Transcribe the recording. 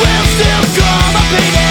We'll still come up in